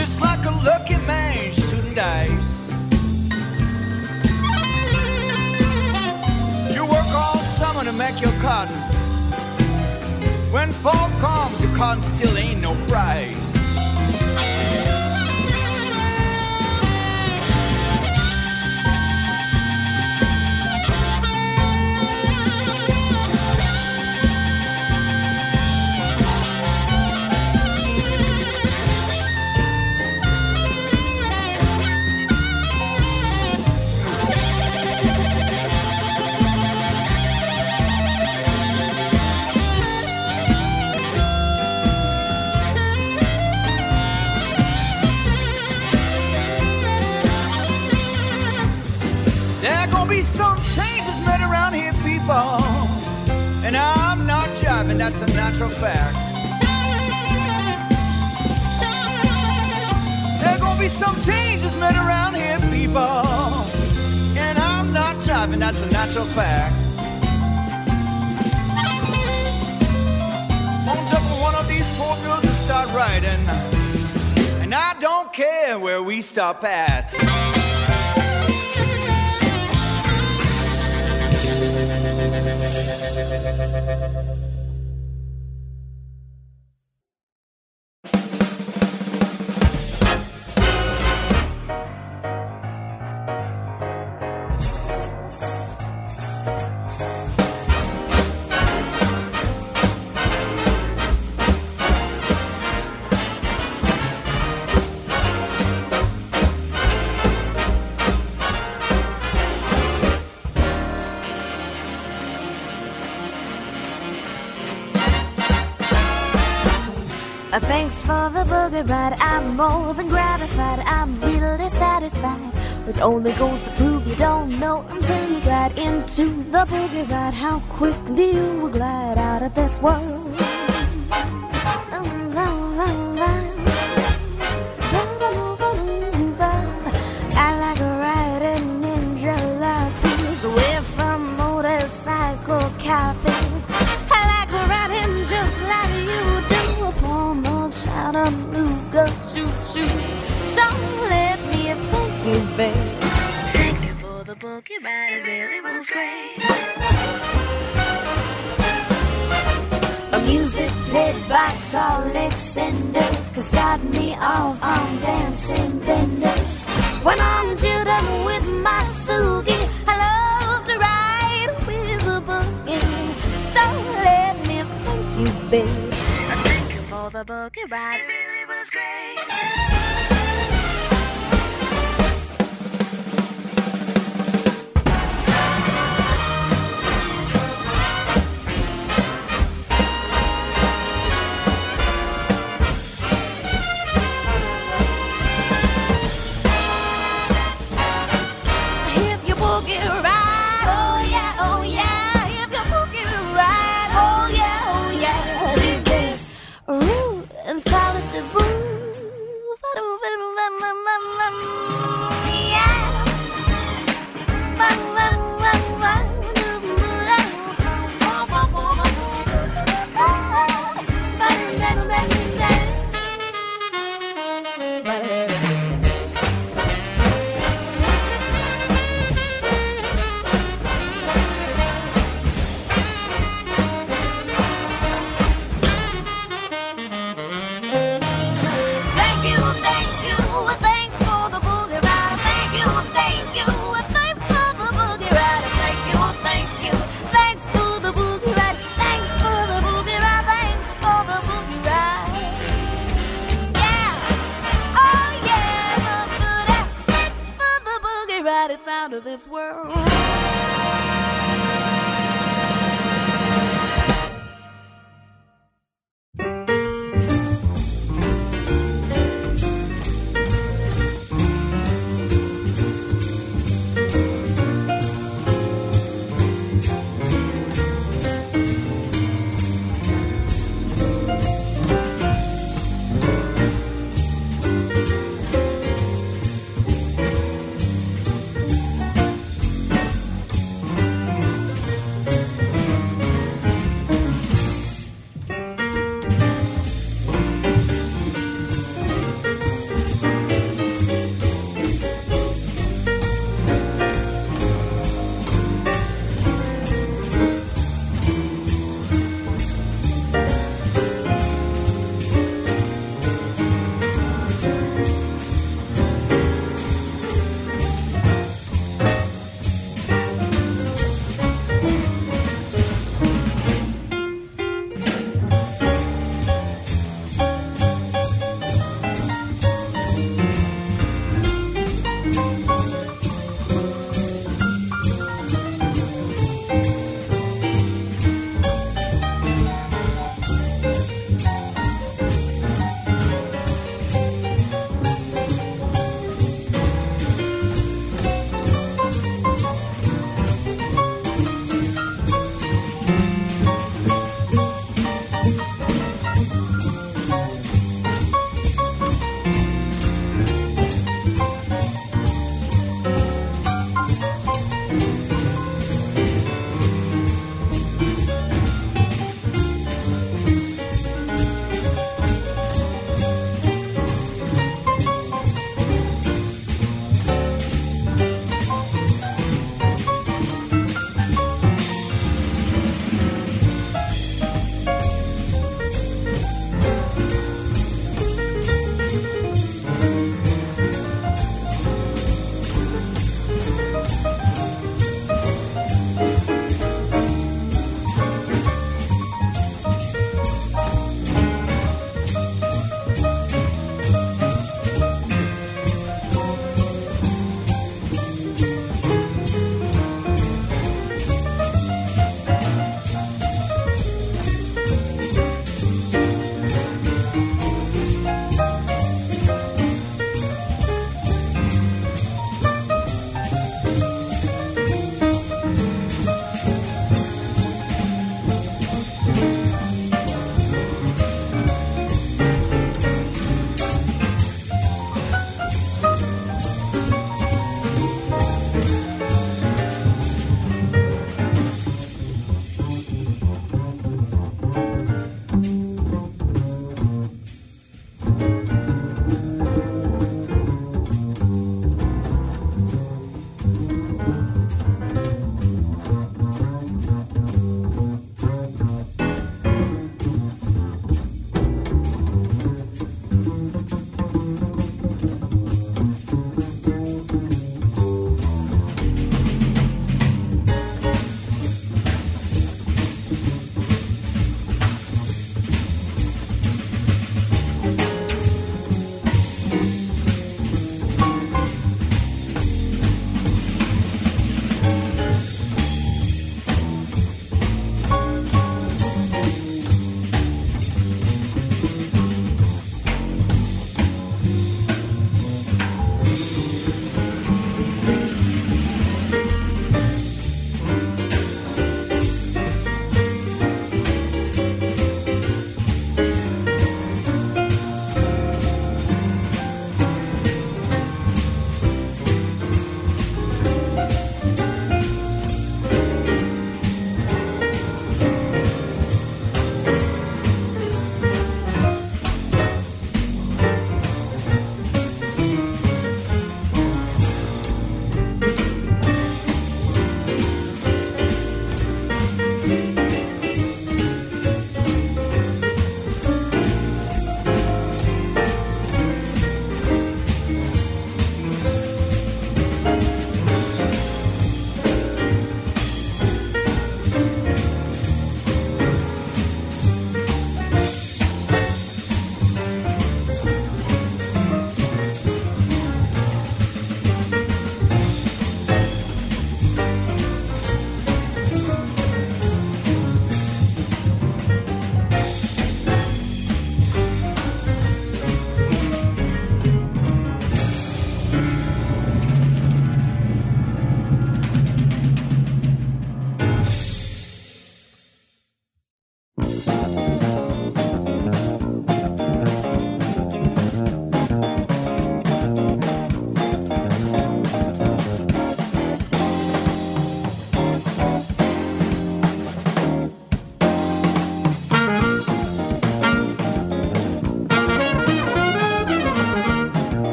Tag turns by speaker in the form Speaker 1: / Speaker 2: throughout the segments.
Speaker 1: just like a lucky man shooting dice. You work all summer to make your cotton. When fall comes, your cotton still ain't no price. That's a natural fact. There gonna be some changes made around here, people. And I'm not jiving, that's a natural fact. Won't jump on one of these poor girls and start writing. And I don't care where we stop at.
Speaker 2: Uh, thanks for the boogie ride. I'm more than gratified. I'm really satisfied. Which only goes to prove you don't know until you glide into the boogie ride. How quickly you will glide out of this world. Ride It really was great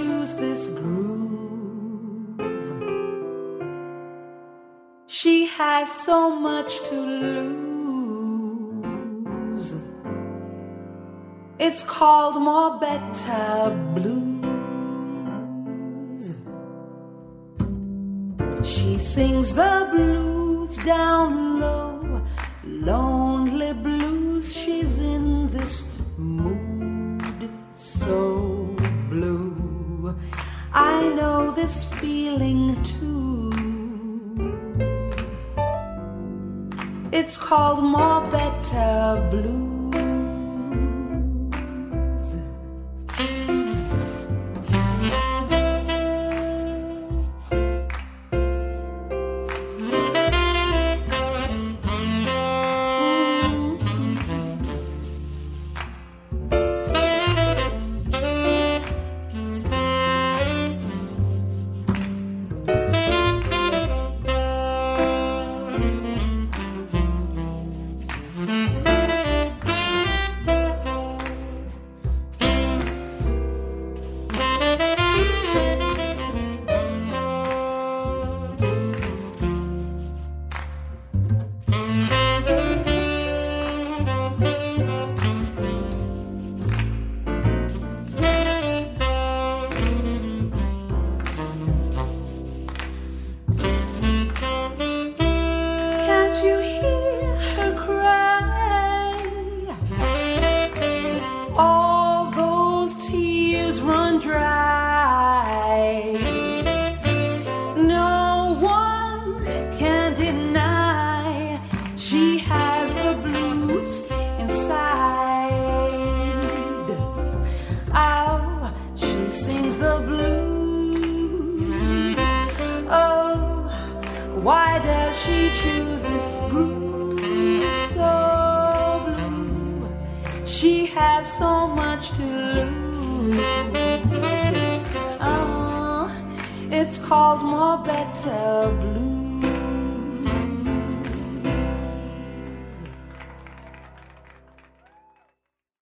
Speaker 3: Choose this groove? She has so much to lose. It's called more better blues. She sings the blues down low lonely blues. She's in this mood so blue. I know this feeling too. It's called more better blue.